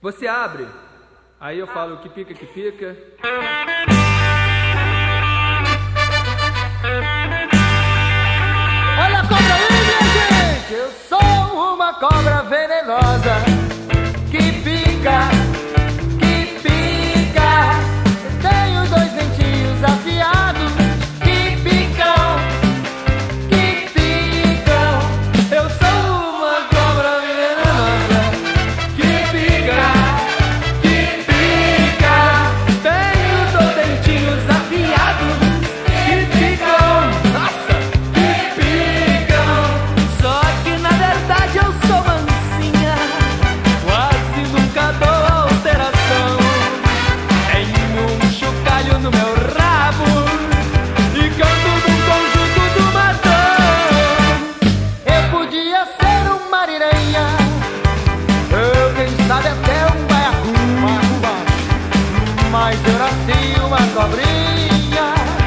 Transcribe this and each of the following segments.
Você abre, aí eu falo que pica, que pica. Olha a cobra aí, minha gente! Eu sou uma cobra venenosa. sabe até um baiacu Mas eu nasci uma cobrinha.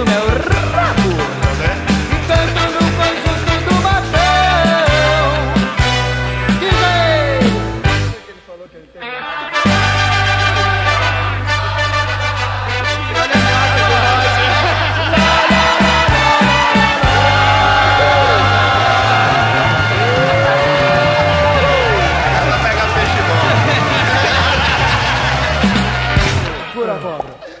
no meu rabo, gritando no conjunto do batom. Ele falou que ele. Pura cobra.